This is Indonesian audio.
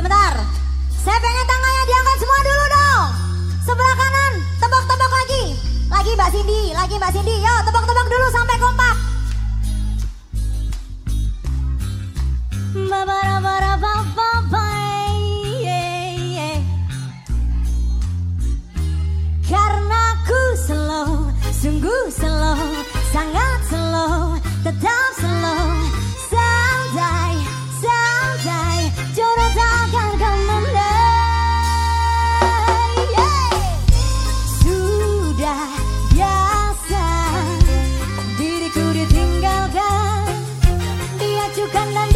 Sebentar. Saya pengen tangannya diangkat semua dulu dong. Sebelah kanan, tebak-tebak lagi. Lagi Mbak Cindy, lagi Mbak Cindy. Yo, tebak-tebak dulu sampai kompak. Karena ku slow, sungguh slow, sangat slow, tetap bukanlah